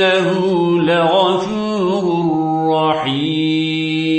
إنه لغفور رحيم